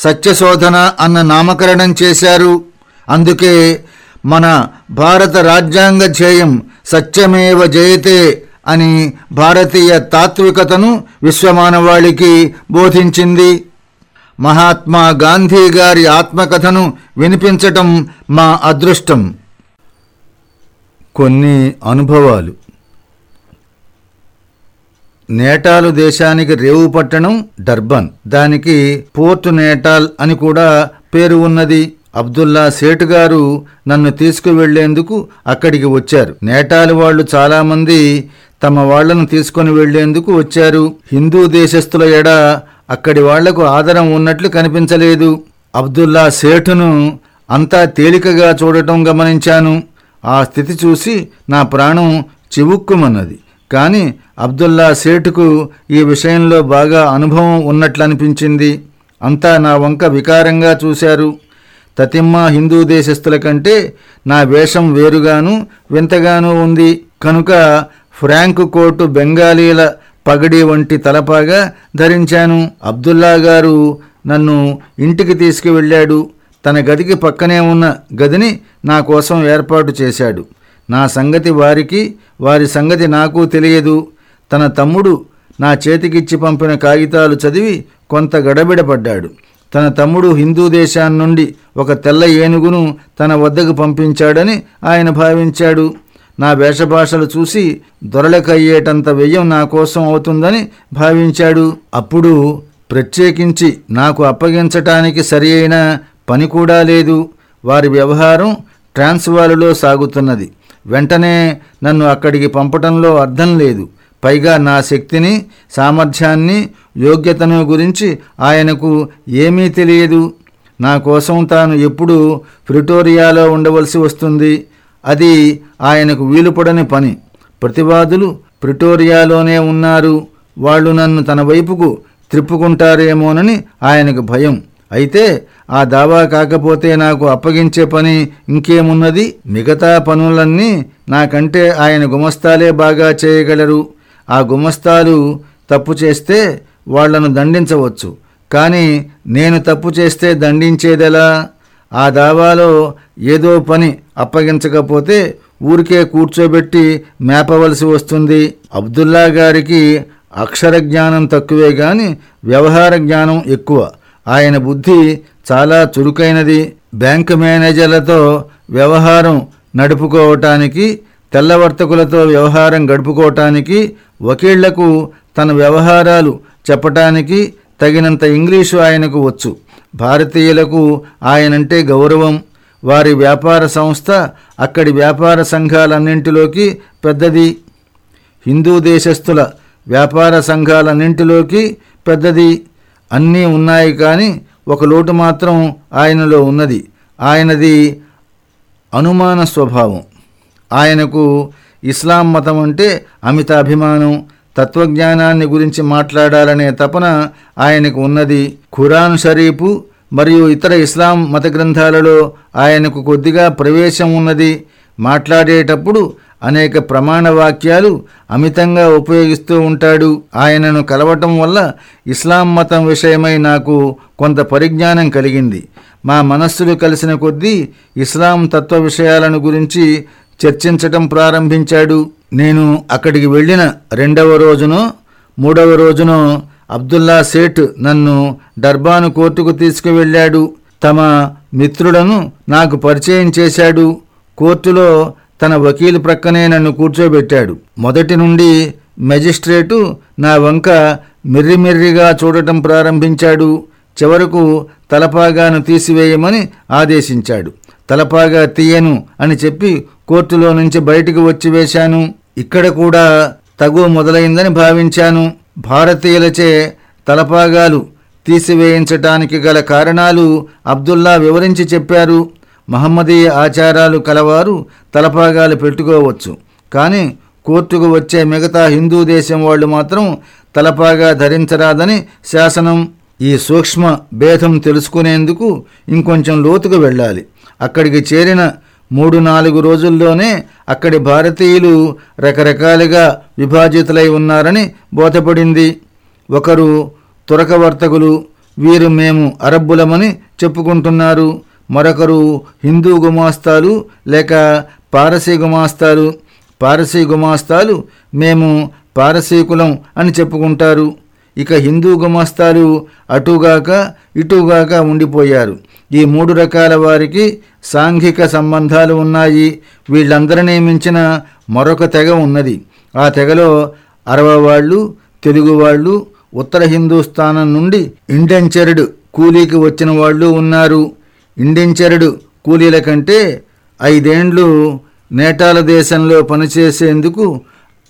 సత్యశోధన అన్న నామకరణం చేశారు. అందుకే మన భారత రాజ్యాంగ ధ్యేయం సత్యమేవ జయతే అని భారతీయ తాత్వికతను విశ్వమానవాళికి బోధించింది. మహాత్మా గాంధీ గారి ఆత్మకథను వినిపించటం మా అదృష్టం. కొన్ని అనుభవాలు. నేటాలు దేశానికి రేవు పట్టణం డర్బన్. దానికి పోర్ట్ నేటాల్ అని కూడా పేరు ఉన్నది. అబ్దుల్లా సేటు గారు నన్ను తీసుకువెళ్ళేందుకు అక్కడికి వచ్చారు. నేటాలు వాళ్ళు చాలామంది తమ వాళ్ళను తీసుకొని వెళ్ళేందుకు వచ్చారు. హిందూ దేశస్థుల ఎడ అక్కడి వాళ్ళకు ఆదరం ఉన్నట్లు కనిపించలేదు. అబ్దుల్లా సేఠును అంతా తేలికగా చూడటం గమనించాను. ఆ స్థితి చూసి నా ప్రాణం చివుక్కుమన్నది. కానీ అబ్దుల్లా సేటుకు ఈ విషయంలో బాగా అనుభవం ఉన్నట్లనిపించింది. అంతా నా వంక వికారంగా చూశారు. తతిమ్మ హిందూ దేశస్థుల కంటే నా వేషం వేరుగాను వింతగానూ ఉంది. కనుక ఫ్రాంక్ కోటు బెంగాలీల పగడి వంటి తలపాగా ధరించాను. అబ్దుల్లా గారు నన్ను ఇంటికి తీసుకువెళ్ళాడు. తన గదికి పక్కనే ఉన్న గదిని నా కోసం ఏర్పాటు చేశాడు. నా సంగతి వారికి వారి సంగతి నాకు తెలియదు. తన తమ్ముడు నా చేతికిచ్చి పంపిన కాగితాలు చదివి కొంత గడబిడపడ్డాడు. తన తమ్ముడు హిందూ దేశాన్నుండి ఒక తెల్ల ఏనుగును తన వద్దకు పంపించాడని ఆయన భావించాడు. నా వేషభాషలు చూసి దొరలకయ్యేటంత వ్యయం నా కోసం అవుతుందని భావించాడు. అప్పుడు ప్రత్యేకించి నాకు అప్పగించటానికి సరి అయిన పని కూడా లేదు. వారి వ్యవహారం ట్రాన్స్వాలులో సాగుతున్నది. వెంటనే నన్ను అక్కడికి పంపటంలో అర్థం లేదు. పైగా నా శక్తిని సామర్థ్యాన్ని యోగ్యతను గురించి ఆయనకు ఏమీ తెలియదు. నా కోసం తాను ఎప్పుడు ప్రిటోరియాలో ఉండవలసి వస్తుంది. అది ఆయనకు వీలుపడని పని. ప్రతివాదులు ప్రిటోరియాలోనే ఉన్నారు. వాళ్ళు నన్ను తన వైపుకు త్రిప్పుకుంటారేమోనని ఆయనకు భయం. అయితే ఆ దావా కాకపోతే నాకు అప్పగించే పని ఇంకేమున్నది? మిగతా పనులన్నీ నాకంటే ఆయన గుమస్తాలే బాగా చేయగలరు. ఆ గుమస్తాలు తప్పు చేస్తే వాళ్ళను దండించవచ్చు. కానీ నేను తప్పు చేస్తే దండించేదెలా? ఆ దావాలో ఏదో పని అప్పగించకపోతే ఊరికే కూర్చోబెట్టి మేపవలసి వస్తుంది. అబ్దుల్లా గారికి అక్షర జ్ఞానం తక్కువే గాని వ్యవహార జ్ఞానం ఎక్కువ. ఆయన బుద్ధి చాలా చురుకైనది. బ్యాంకు మేనేజర్లతో వ్యవహారం నడుపుకోవటానికి తెల్లవర్తకులతో వ్యవహారం గడుపుకోవటానికి వకీళ్ళకు తన వ్యవహారాలు చెప్పటానికి తగినంత ఇంగ్లీషు ఆయనకు వచ్చు. భారతీయులకు ఆయనంటే గౌరవం. వారి వ్యాపార సంస్థ అక్కడి వ్యాపార సంఘాలన్నింటిలోకి పెద్దది. హిందూ దేశస్థుల వ్యాపార సంఘాలన్నింటిలోకి పెద్దది. అన్నీ ఉన్నాయి కానీ ఒక లోటు మాత్రం ఆయనలో ఉన్నది. ఆయనది అనుమాన స్వభావం. ఆయనకు ఇస్లాం మతం అంటే అమితాభిమానం తత్వజ్ఞానాన్ని గురించి మాట్లాడాలనే తపన ఆయనకు ఉన్నది. ఖురాన్ షరీపు మరియు ఇతర ఇస్లాం మత గ్రంథాలలో ఆయనకు కొద్దిగా ప్రవేశం ఉన్నది. మాట్లాడేటప్పుడు అనేక ప్రమాణ వాక్యాలు అమితంగా ఉపయోగిస్తూ ఉంటాడు. ఆయనను కలవటం వల్ల ఇస్లాం మతం విషయమై నాకు కొంత పరిజ్ఞానం కలిగింది. మా మనస్సులు కలిసిన కొద్దీ ఇస్లాం తత్వ విషయాలను గురించి చర్చించటం ప్రారంభించాడు. నేను అక్కడికి వెళ్ళిన రెండవ రోజునో మూడవ రోజునో అబ్దుల్లా సేఠ్ నన్ను డర్బాను కోర్టుకు తీసుకువెళ్ళాడు. తమ మిత్రులను నాకు పరిచయం చేశాడు. కోర్టులో తన వకీలు ప్రక్కనే నన్ను కూర్చోబెట్టాడు. మొదటి నుండి మెజిస్ట్రేటు నా వంక మిర్రిమిర్రిగా చూడటం ప్రారంభించాడు. చివరకు తలపాగాను తీసివేయమని ఆదేశించాడు. తలపాగా తీయను అని చెప్పి కోర్టులో నుంచి బయటికి వచ్చి వేశాను. ఇక్కడ కూడా తగు మొదలైందని భావించాను. భారతీయులచే తలపాగాలు తీసివేయించటానికి గల కారణాలు అబ్దుల్లా వివరించి చెప్పారు. మహమ్మదీయ ఆచారాలు కలవారు తలపాగాలు పెట్టుకోవచ్చు. కానీ కోర్టుకు వచ్చే మిగతా హిందూ దేశం వాళ్ళు మాత్రం తలపాగా ధరించరాదని శాసనం ఈ సూక్ష్మ భేదం తెలుసుకునేందుకు ఇంకొంచెం లోతుకు వెళ్ళాలి. అక్కడికి చేరిన మూడు నాలుగు రోజుల్లోనే అక్కడి భారతీయులు రకరకాలుగా విభాజితులై ఉన్నారని బోధపడింది. ఒకరు తురకవర్తకులు వీరు మేము అరబ్బులమని చెప్పుకుంటున్నారు. మరొకరు హిందూ గుమాస్తాలు లేక పారసీ గుమాస్తాలు. పారసీ గుమాస్తాలు మేము పారసీకులం అని చెప్పుకుంటారు. ఇక హిందూ గుమాస్తాలు అటుగాక ఇటుగాక ఉండిపోయారు. ఈ మూడు రకాల వారికి సాంఘిక సంబంధాలు ఉన్నాయి. వీళ్ళందరినీ మించిన మరొక తెగ ఉన్నది. ఆ తెగలో అరవవాళ్ళు తెలుగువాళ్ళు తెలుగు వాళ్ళు ఉత్తర హిందూస్థానం నుండి ఇండెంచర్డ్ కూలీకి వచ్చిన వాళ్ళు ఉన్నారు. ఇండించరుడు కూలీల కంటే ఐదేండ్లు నేటాల దేశంలో పనిచేసేందుకు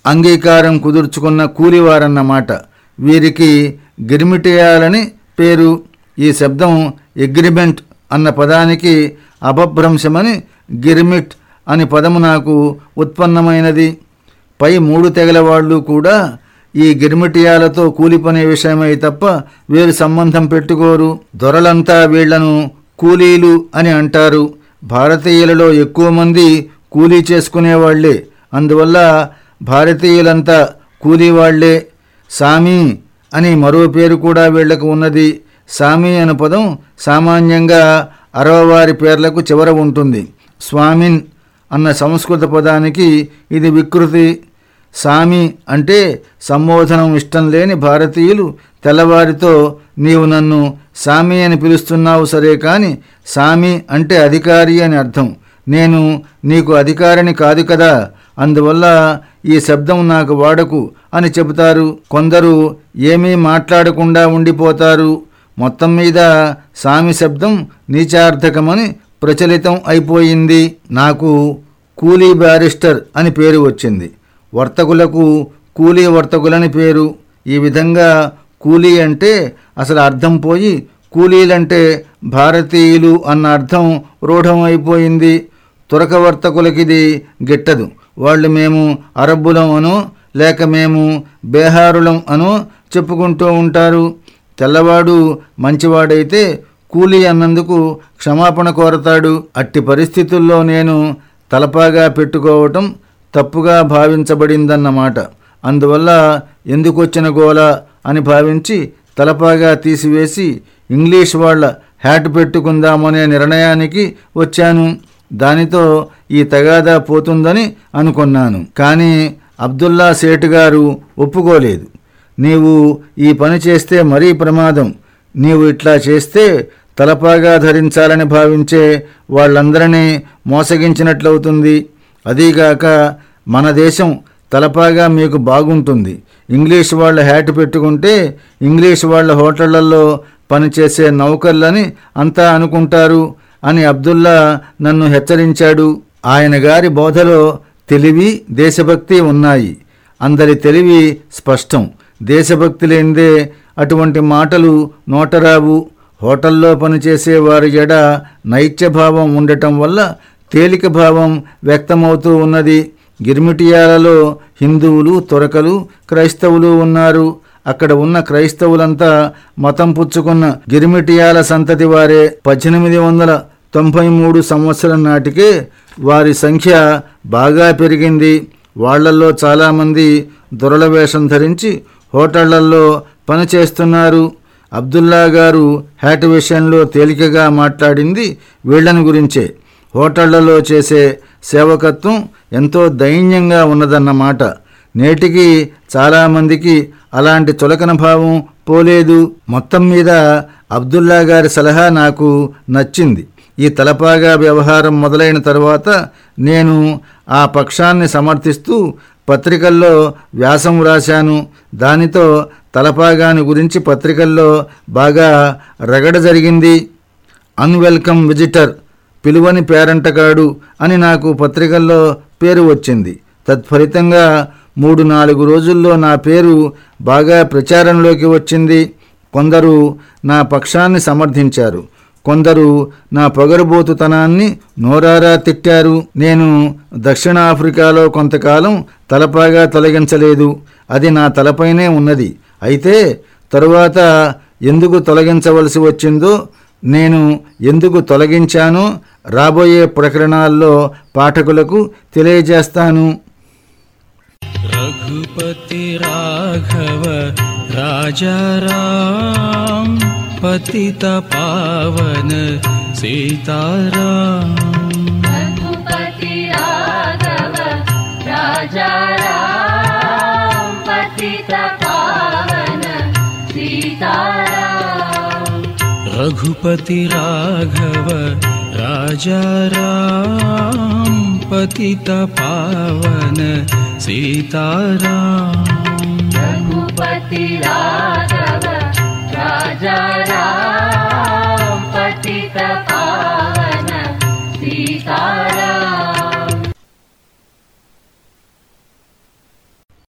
అంగీకారం కుదుర్చుకున్న కూలివారన్నమాట. వీరికి గిరిమిటేయాలని పేరు. ఈ శబ్దం అగ్రిమెంట్ అన్న పదానికి అపభ్రంశమని గిరిమిట్ అని పదము నాకు ఉత్పన్నమైనది. పై మూడు తెగల వాళ్ళు కూడా ఈ గిరిమిటియాలతో కూలిపనే విషయమై తప్ప వీరు సంబంధం పెట్టుకోరు. దొరలంతా వీళ్ళను కూలీలు అని అంటారు. భారతీయులలో ఎక్కువ మంది కూలీ చేసుకునేవాళ్ళే. అందువల్ల భారతీయులంతా కూలీవాళ్ళే. సామీ అని మరో పేరు కూడా వీళ్ళకు ఉన్నది. సామి అను పదం సామాన్యంగా అరవవారి పేర్లకు చివర ఉంటుంది. స్వామిన్ అన్న సంస్కృత పదానికి ఇది వికృతి. సామి అంటే సంబోధనం ఇష్టం లేని భారతీయులు తెల్లవారితో నీవు నన్ను సామి అని పిలుస్తున్నావు సరే కాని సామి అంటే అధికారి అని అర్థం. నేను నీకు అధికారిని కాదు కదా. అందువల్ల ఈ శబ్దం నాకు వాడకు అని చెబుతారు. కొందరు ఏమీ మాట్లాడకుండా ఉండిపోతారు. మొత్తం మీద సామి శబ్దం నీచార్థకమని ప్రచలితం అయిపోయింది. నాకు కూలీ బ్యారిస్టర్ అని పేరు వచ్చింది. వర్తకులకు కూలీ వర్తకులని పేరు. ఈ విధంగా కూలీ అంటే అసలు అర్థం పోయి కూలీలంటే భారతీయులు అన్న అర్థం రూఢమైపోయింది. తురక వర్తకులకిది గిట్టదు. వాళ్ళు మేము అరబ్బులం అనో లేక మేము బేహారులం అనో చెప్పుకుంటూ ఉంటారు. తెల్లవాడు మంచివాడైతే కూలీ అన్నందుకు క్షమాపణ కోరతాడు. అట్టి పరిస్థితుల్లో నేను తలపాగా పెట్టుకోవటం తప్పుగా భావించబడిందన్నమాట. అందువల్ల ఎందుకొచ్చిన గోల అని భావించి తలపాగా తీసివేసి ఇంగ్లీష్ వాళ్ళ హ్యాట్ పెట్టుకుందామనే నిర్ణయానికి వచ్చాను. దానితో ఈ తగాదా పోతుందని అనుకున్నాను. కానీ అబ్దుల్లా సేటు గారు ఒప్పుకోలేదు. నీవు ఈ పని చేస్తే మరీ ప్రమాదం. నీవు ఇట్లా చేస్తే తలపాగా ధరించాలని భావించే వాళ్ళందరినీ మోసగించినట్లవుతుంది. అదీగాక మన దేశం తలపాగా మీకు బాగుంటుంది. ఇంగ్లీష్ వాళ్ళ హ్యాట్ పెట్టుకుంటే ఇంగ్లీష్ వాళ్ళ హోటళ్ళలో పనిచేసే నౌకర్లని అంతా అనుకుంటారు అని అబ్దుల్లా నన్ను హెచ్చరించాడు. ఆయన గారి బోధలో తెలివి దేశభక్తి ఉన్నాయి. అందరి తెలివి స్పష్టం. దేశభక్తి లేనిదే అటువంటి మాటలు నోటరావు. హోటల్లో పనిచేసే వారి ఎడ నైత్యభావం ఉండటం వల్ల తేలిక భావం వ్యక్తమవుతూ ఉన్నది. గిర్మిటియాలలో హిందువులు తొరకలు క్రైస్తవులు ఉన్నారు. అక్కడ ఉన్న క్రైస్తవులంతా మతం పుచ్చుకున్న గిరిమిటియాల సంతతి వారే. పద్దెనిమిది వందల తొంభై మూడు సంవత్సరం నాటికే వారి సంఖ్య బాగా పెరిగింది. వాళ్ళల్లో చాలామంది దొరల వేషం ధరించి హోటళ్ళలో పనిచేస్తున్నారు అబ్దుల్లా గారు హ్యాట్ విషయంలో తేలికగా మాట్లాడింది వీళ్ళని గురించే. హోటళ్ళలో చేసే సేవకత్వం ఎంతో దైన్యంగా ఉన్నదన్నమాట నేటికి చాలామందికి అలాంటి చులకన భావం పోలేదు. మొత్తం మీద అబ్దుల్లా గారి సలహా నాకు నచ్చింది. ఈ తలపాగా వ్యవహారం మొదలైన తర్వాత నేను ఆ పక్షాన్ని సమర్థిస్తూ పత్రికల్లో వ్యాసం వ్రాశాను. దానితో తలపాగాని గురించి పత్రికల్లో బాగా రగడ జరిగింది. అన్వెల్కమ్ విజిటర్ పిలువని పేరంటగాడు అని నాకు పత్రికల్లో పేరు వచ్చింది. తత్ఫలితంగా మూడు నాలుగు రోజుల్లో నా పేరు బాగా ప్రచారంలోకి వచ్చింది. కొందరు నా పక్షాన్ని సమర్థించారు. కొందరు నా పొగరుబోతుతనాన్ని నోరారా తిట్టారు. నేను దక్షిణాఫ్రికాలో కొంతకాలం తలపాగా తొలగించలేదు. అది నా తలపైనే ఉన్నది. అయితే తరువాత ఎందుకు తొలగించవలసి వచ్చిందో నేను ఎందుకు తొలగించానో? రాబోయే ప్రకరణాల్లో పాఠకులకు తెలియజేస్తాను. రఘుపతి రాఘవ రాజారావన సీతారా. రాజారా रघुपति राघव राजा रामपति तावन सीताराम। रघुपति राघव राजा राजा रा